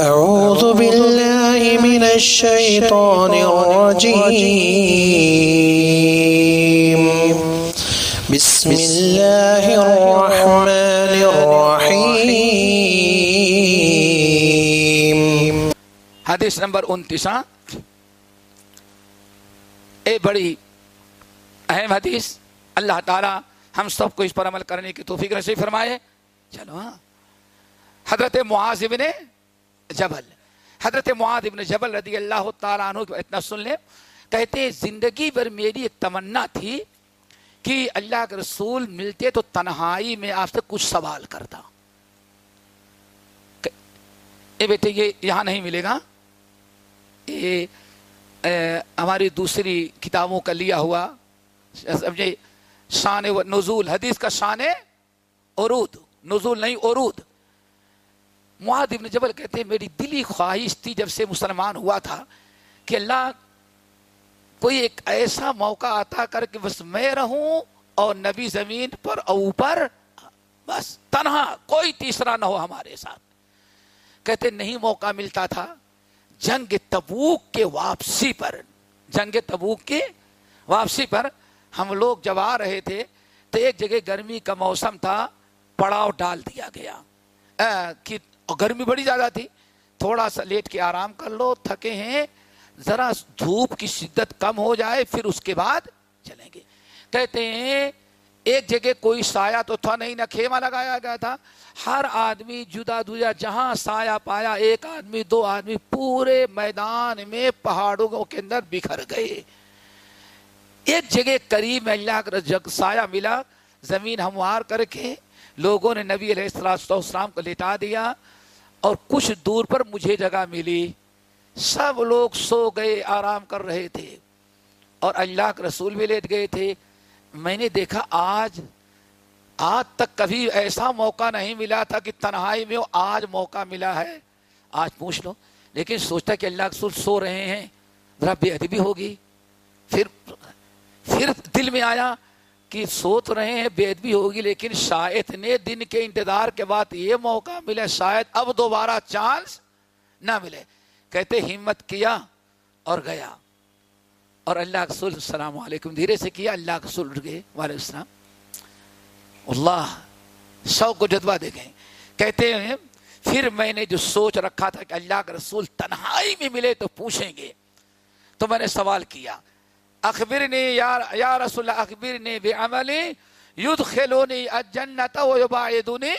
أعوذ بالله من الشيطان الرجيم. بسم الله الرحمن الرحيم. حدیث نمبر انتیس اے بڑی اہم حدیث. اللہ تعالی ہم سب کو اس پر عمل کرنے کی توفیق نصیب فرمائے. چلو ہاں. حضرت معاذ ابن جبل۔ حضرت معاذ ابن جبل رضی اللہ تعالیٰ عنہ اتنا سن لے کہتے ہیں زندگی بھر میری ایک تمنا تھی کہ اللہ کے رسول ملتے تو تنہائی میں آپ سے کچھ سوال کرتا۔ اے بیٹے یہ یہاں نہیں ملے گا؟ یہ اے، ہماری دوسری کتابوں کا لیا ہوا سمجھے شان و نزول حدیث کا شان عروج۔ نزول نہیں عروج۔ معاذ ابن جبل کہتے ہیں، میری دلی خواہش تھی جب سے مسلمان ہوا تھا کہ اللہ کوئی ایک ایسا موقع آتا کر کے بس میں رہوں اور نبی زمین پر اور اوپر بس تنہا کوئی تیسرا نہ ہو ہمارے ساتھ۔ کہتے نہیں موقع ملتا تھا جنگ تبوک کے واپسی پر۔ جنگ تبوک کے واپسی پر ہم لوگ جب آ رہے تھے تو ایک جگہ گرمی کا موسم تھا، پڑاؤ ڈال دیا گیا۔ کہ اور گرمی بڑی زیادہ تھی۔ تھوڑا سا لیٹ کے آرام کر لو، تھکے ہیں۔ ذرا دھوپ کی شدت کم ہو جائے، پھر اس کے بعد چلیں گے۔ کہتے ہیں، ایک جگہ کوئی سایہ تو تھا نہیں، نہ خیمہ لگایا گیا تھا۔ ہر آدمی جدا جدا جہاں سایہ پایا، ایک آدمی، دو آدمی پورے میدان میں پہاڑوں کے اندر بکھر گئے۔ ایک جگہ قریب اللہ کا جگ سایہ ملا، زمین ہموار کر کے لوگوں نے نبی علیہ السلام کو لٹا دیا۔ اور کچھ دور پر مجھے جگہ ملی۔ سب لوگ سو گئے، آرام کر رہے تھے اور اللہ کے رسول بھی لیٹ گئے تھے۔ میں نے دیکھا آج آج تک کبھی ایسا موقع نہیں ملا تھا کہ تنہائی میں ہو، آج موقع ملا ہے۔ آج پوچھ لو۔ لیکن سوچتا کہ اللہ کے رسول سو رہے ہیں، ذرا بے ادبی ہوگی۔ پھر پھر دل میں آیا کہ سو تو رہے ہیں، بے ادبی ہوگی، لیکن شاید نے دن کے انتظار کے بعد یہ موقع ملے شاید اب دوبارہ چانس نہ ملے۔ کہتے ہمت کیا اور گیا۔ اور اللہ کے رسول، السلام علیکم۔ دھیرے سے کیا، اللہ کے رسول اٹھ گئے، وعلیکم السلام۔ اللہ شوق کو جذبہ دے گئے۔ کہتے ہیں، پھر میں نے جو سوچ رکھا تھا کہ اللہ کا رسول تنہائی میں ملے تو پوچھیں گے۔ تو میں نے سوال کیا اخبرنی یا یا رسول اللہ، اخبرنی بعملی یدخلونی الجنت و یباعدونی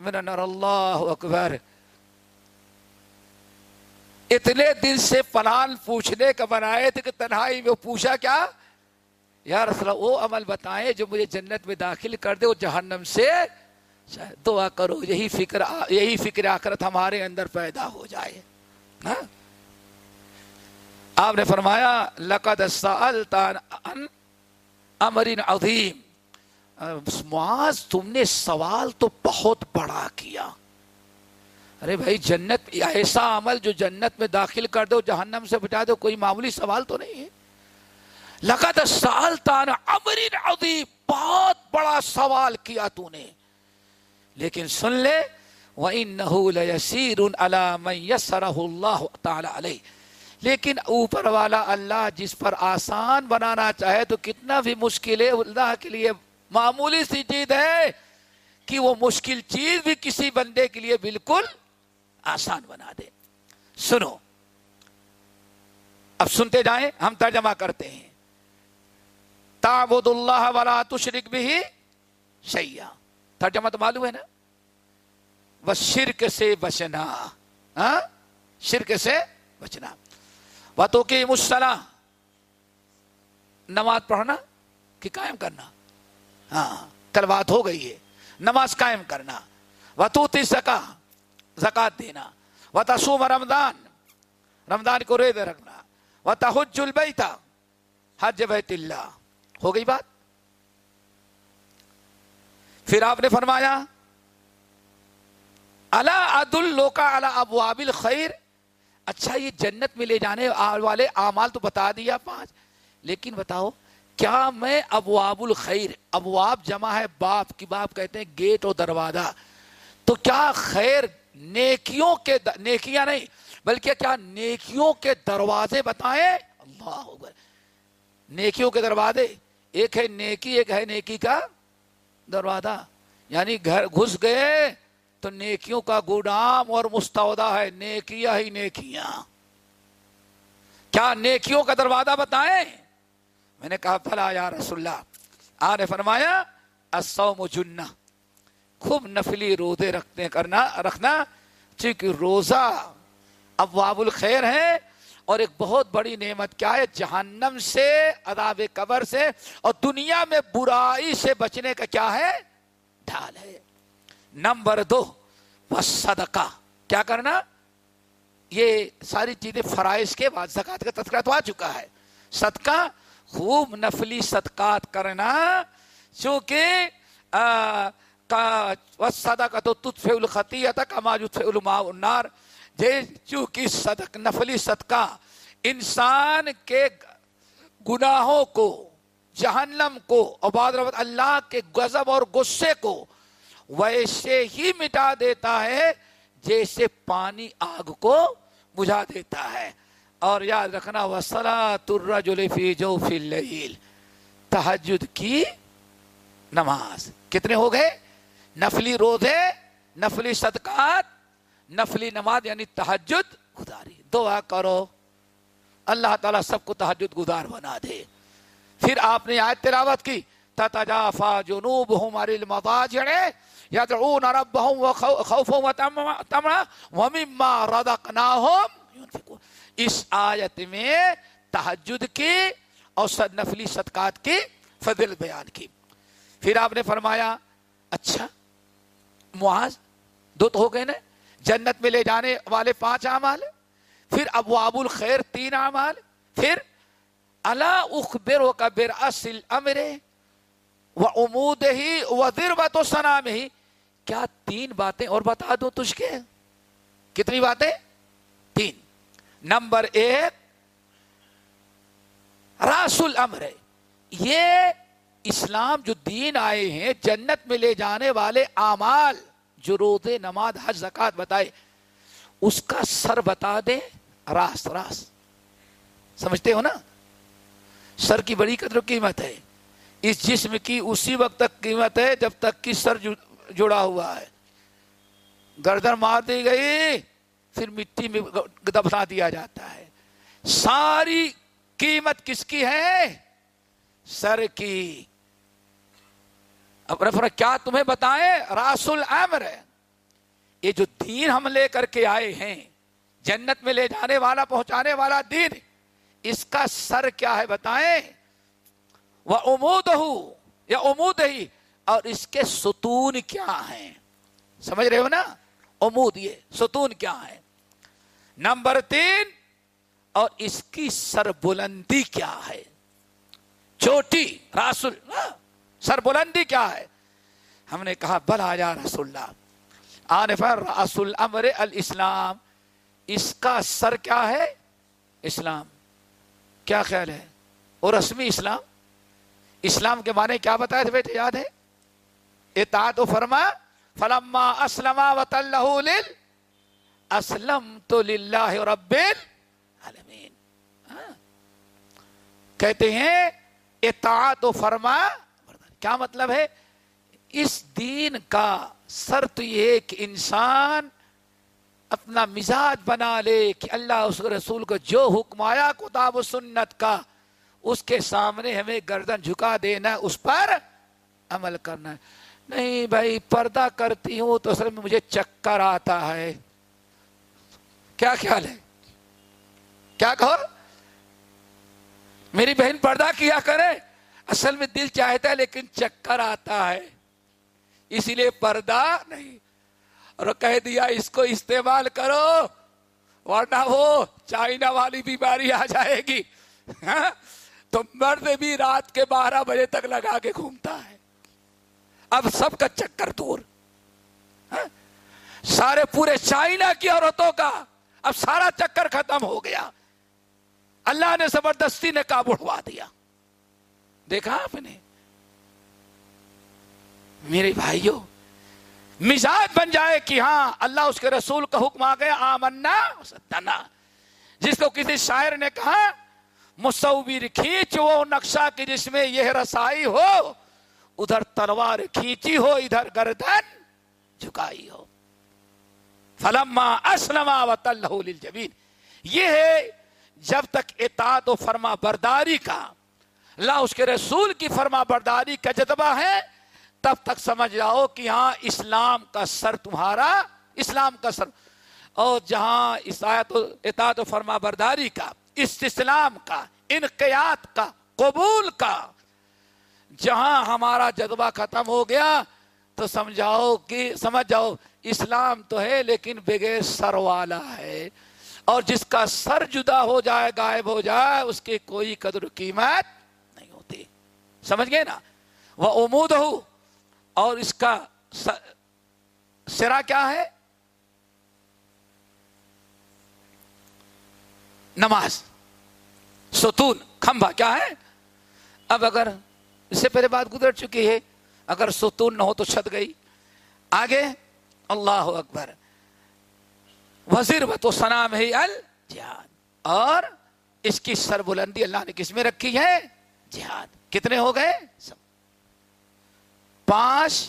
من النار. اللہ اکبر. اتنے دن سے پلان پوچھنے کا بنائے تھے کہ تنہائی میں پوچھا کیا؟ یا رسول اللہ وہ عمل بتائیں جو مجھے جنت میں داخل کر دے وہ جہنم سے دعا کرو، یہی فکر یہی فکر آخرت ہمارے اندر پیدا ہو جائے. ہاں؟ آپ نے فرمایا، لقد سألت عن امر عظیم۔ معاذ، تم نے سوال تو بہت بڑا کیا۔ ارے بھائی، جنت، ایسا عمل جو جنت میں داخل کر دو، جہنم سے بٹا دو، کوئی معمولی سوال تو نہیں ہے۔ لقد سألت عن امر عظیم، بہت بڑا سوال کیا تو نے۔ لیکن سن لے، وَإِنَّهُ لَيَسِيرٌ عَلَى مَنْ يَسَّرَهُ اللَّهُ تَعَالَى عَلَيْهِ۔ لیکن اوپر والا اللہ جس پر آسان بنانا چاہے تو کتنا بھی مشکل ہے، اللہ کے لیے معمولی سی چیز ہے کہ وہ مشکل چیز بھی کسی بندے کے لیے بالکل آسان بنا دے۔ سنو، اب سنتے جائیں، ہم ترجمہ کرتے ہیں۔ تعبد اللہ ولا تشرک بھی شیا ترجمہ تو معلوم ہے نا؟ بس شرک سے بچنا۔ ہاں؟ شرک سے بچنا۔ باتوں کی مسلح نماز پڑھنا کہ قائم کرنا۔ ہاں کل بات ہو گئی ہے۔ نماز قائم کرنا۔ وطوتی زکا زکات دینا۔ و تسوم رمضان رمضان کو ریز رکھنا۔ و تحج البیتا حج بیت اللہ۔ ہو گئی بات؟ پھر آپ نے فرمایا اللہ عد الوکا اللہ ابواب الخیر اچھا یہ جنت میں لے جانے والے اعمال تو بتا دیا پانچ۔ لیکن بتاؤ، کیا میں ابواب الخیر، ابواب جمع ہے باپ کی باپ کہتے ہیں گیٹ اور دروازہ۔ تو کیا خیر نیکیوں کے نیکیاں نہیں، بلکہ کیا نیکیوں کے دروازے بتائیں؟ اللہ اکبر۔ نیکیوں کے دروازے، ایک ہے نیکی، ایک ہے نیکی کا دروازہ۔ یعنی گھر گھس گئے تو نیکیوں کا گودام اور مستودہ ہے، نیکیاں ہی نیکیاں۔ کیا نیکیوں کا دروازہ بتائیں؟ میں نے کہا، بھلا یا رسول اللہ آ نے فرمایا، الصوم جنہ۔ خوب نفلی روزے رکھتے کرنا، رکھنا۔ چونکہ روزہ ابواب الخیر ہے اور ایک بہت بڑی نعمت کیا ہے، جہنم سے، عذاب قبر سے اور دنیا میں برائی سے بچنے کا کیا ہے؟ ڈھال ہے۔ نمبر دو، وہ صدقہ۔ کیا کرنا؟ یہ ساری چیزیں فرائض کے بعد زکات کا تذکرہ تو آ چکا ہے۔ صدقہ، خوب نفلی صدقات کرنا، چونکہ صدقہ تو تجھ سے الخطیت کما جت علماء النار۔ چونکہ صدق، نفلی صدقہ انسان کے گناہوں کو، جہنم کو عباد اللہ کے غضب اور غصے کو ویسے ہی مٹا دیتا ہے، جیسے پانی آگ کو بجھا دیتا ہے۔ اور یاد رکھنا وسلا ترجی جو فل تحجد کی نماز۔ کتنے ہو گئے؟ نفلی روزے، نفلی صدقات، نفلی نماز یعنی تحجد گزاری۔ دعا کرو، اللہ تعالیٰ سب کو تحجد گزار بنا دے۔ پھر آپ نے آیت تلاوت کی، تتجافا جنوب ہماری المضاجع۔ یدعون ربهم وخوفا وطمعا ومما رزقناهم ينفقون. اس آیت میں تحجد کی اور نفلی صدقات کی فضل بیان کی۔ پھر آپ نے فرمایا اچھا معاذ، دو تو ہو گئے نا؟ جنت میں لے جانے والے پانچ اعمال، پھر ابواب الخیر تین اعمال، پھر اللہ اخبر و کبر اصل امرے و امود ہی و ذربت و سنا میں ہی کیا تین باتیں اور بتا دوں تجھ کے؟ کتنی باتیں؟ تین۔ نمبر ایک، راس الامر۔ یہ اسلام جو دین آئے ہیں، جنت میں لے جانے والے اعمال، جو روزے، نماز، حج زکات بتائے، اس کا سر بتا دے۔ راس راس۔ سمجھتے ہو نا؟ سر کی بڑی قدر قیمت ہے۔ اس جسم کی اسی وقت تک قیمت ہے جب تک کہ سر جڑا ہوا ہے۔ گردن مار دی گئی، پھر مٹی میں دبنا دیا جاتا ہے۔ ساری قیمت کس کی ہے؟ سر کی۔ کیا تمہیں بتائیں؟ راس العمر ہے۔ یہ جو دین ہم لے کر کے آئے ہیں، جنت میں لے جانے والا، پہنچانے والا دین، اس کا سر کیا ہے بتائیں؟ وہ امود ہوں یا امود ہی اور اس کے ستون کیا ہیں؟ سمجھ رہے ہو نا؟ امود یہ ستون کیا ہے نمبر تین اور اس کی سر بلندی کیا ہے؟ چھوٹی راسل ہاں، سر بلندی کیا ہے؟ ہم نے کہا بلا یا رسول اللہ آنے پر رسول امر الاسلام اس کا سر کیا ہے؟ اسلام۔ کیا خیال ہے؟ اور رسمی اسلام؟ اسلام کے معنی کیا بتایا تھے بیٹے یاد ہے؟ اطاعت و فرما، فلما اسلم وط اللہ اسلم تو للہ رب العالمین۔ ہاں۔ کہتے ہیں، اطاعت و فرما، کیا مطلب ہے؟ اس دین کا شرط یہ کہ انسان اپنا مزاج بنا لے کہ اللہ اس رسول کو جو حکم آیا، کتاب و سنت کا، اس کے سامنے ہمیں گردن جھکا دینا، اس پر عمل کرنا۔ ہے نہیں بھائی، پردہ کرتی ہوں تو اصل میں مجھے چکر آتا ہے۔ کیا خیال ہے؟ کیا کہو؟ میری بہن پردہ کیا کرے؟ اصل میں دل چاہتا ہے لیکن چکر آتا ہے۔ اسی لیے پردہ نہیں۔ اور کہہ دیا، اس کو استعمال کرو، ورنہ وہ چائنا والی بیماری آ جائے گی۔ ہاں؟ تو مرد بھی رات کے بارہ بجے تک لگا کے گھومتا ہے۔ اب سب کا چکر دور۔ ہاں؟ سارے پورے چائنا کی عورتوں کا اب سارا چکر ختم ہو گیا۔ اللہ نے زبردستی نے کابو اڑوا دیا۔ دیکھا آپ نے؟ میرے بھائیوں مزاج بن جائے کہ ہاں اللہ اس کے رسول کا حکم آ گیا، آمنا ستنا جس کو کسی شاعر نے کہا، مصور کھینچ وہ نقشہ کی جس میں یہ رسائی ہو۔ ادھر تلوار کھینچی ہو، ادھر گردن جھکائی ہو۔ فلما اسلم و للجبین۔ یہ ہے جب تک اطاعت و فرما برداری کا اللہ اس کے رسول کی فرما برداری کا جذبہ ہے، تب تک سمجھ جاؤ کہ ہاں اسلام کا سر تمہارا، اسلام کا سر۔ اور جہاں اطاعت و فرما برداری کا، استسلام کا انقیات کا، قبول کا جہاں ہمارا جذبہ ختم ہو گیا تو سمجھاؤ کہ سمجھ جاؤ، اسلام تو ہے لیکن بغیر سر والا ہے۔ اور جس کا سر جدا ہو جائے، غائب ہو جائے، اس کی کوئی قدر قیمت نہیں ہوتی۔ سمجھ گئے نا؟ وہ امود ہو۔ اور اس کا سرا کیا ہے؟ نماز۔ ستون، کھمبا کیا ہے؟ اب اگر اس سے پہلے بات گزر چکی ہے۔ اگر ستون نہ ہو تو چھت گئی۔ آگے۔ اللہ اکبر۔ وزیر و تو سنام ہے الجہاد۔ اور اس کی سر بلندی اللہ نے کس میں رکھی ہے؟ جہاد۔ کتنے ہو گئے؟ سب۔ پانچ۔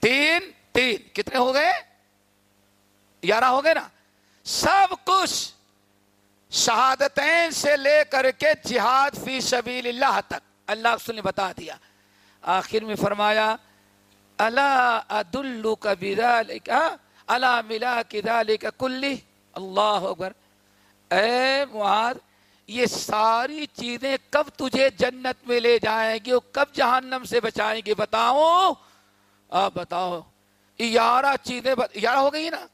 تین۔ تین۔ کتنے ہو گئے؟ گیارہ ہو گئے نا۔ سب کچھ شہادتین سے لے کر کے جہاد فی سبیل اللہ تک۔ اللہ رسول نے بتا دیا۔ آخر میں فرمایا اللہ عد کا اللہ ملا کا کلی؟ اللہ اکبر۔ اے معاذ، یہ ساری چیزیں کب تجھے جنت میں لے جائیں گی اور کب جہنم سے بچائیں گی؟ بتاؤ۔ آپ بتاؤ۔ یارہ چیزیں یارہ ہو گئی نا؟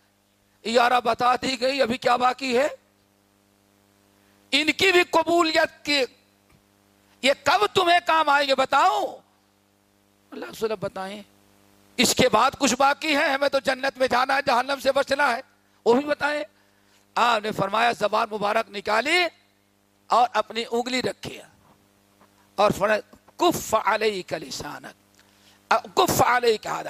یارہ بتا دی گئی، ابھی کیا باقی ہے؟ ان کی بھی قبولیت کی یہ کب تمہیں کام آئیں گے بتاؤ اللہ سلب بتائیں۔ اس کے بعد کچھ باقی ہے ہمیں تو جنت میں جانا ہے، جہنم سے بچنا ہے۔ وہ بھی بتائیں۔ آپ نے فرمایا، زبان مبارک نکالی اور اپنی انگلی رکھی اور کف علیہ کا لسانت کف علیہ کہا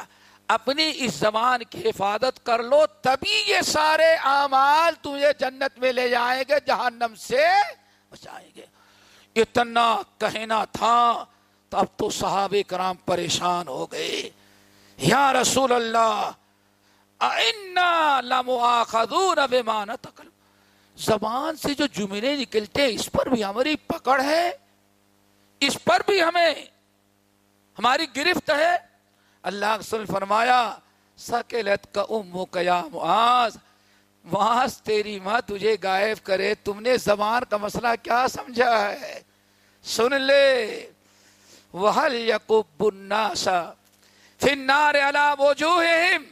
اپنی اس زبان کی حفاظت کر لو، تبھی یہ سارے اعمال تجھے جنت میں لے جائیں گے، جہنم سے بچائیں گے۔ اتنا کہنا تھا تب تو صحابہ کرام پریشان ہو گئے۔ یا رسول اللہ زبان سے جو جملے نکلتے اس پر بھی ہماری پکڑ ہے۔ اس پر بھی ہمیں ہماری گرفت ہے۔ اللہ فرمایا، سکلت کا ام کیا معاذ معاذ تیری ماں تجھے غائب کرے۔ تم نے زبان کا مسئلہ کیا سمجھا ہے؟ سن لے۔ وحل یقب الناس فی النار علی وجوہہم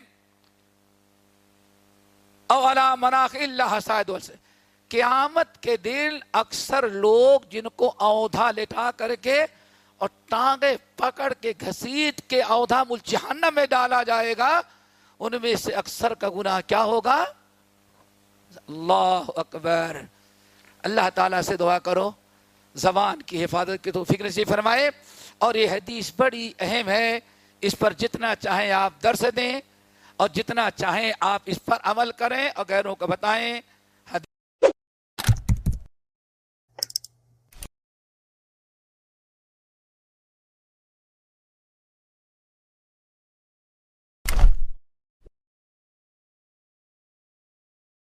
او علی مناخ اللہ حسائد والسے قیامت کے دن اکثر لوگ جن کو اودھا لٹا کر کے اور ٹانگے پکڑ کے گھسیٹ کے اودھا مل جہنم میں ڈالا جائے گا، ان میں سے اکثر کا گناہ کیا ہوگا؟ اللہ اکبر۔ اللہ تعالیٰ سے دعا کرو۔ زبان کی حفاظت کی تو فکر سے فرمائے۔ اور یہ حدیث بڑی اہم ہے، اس پر جتنا چاہیں آپ درس دیں اور جتنا چاہیں آپ اس پر عمل کریں، اور غیروں کو بتائیں۔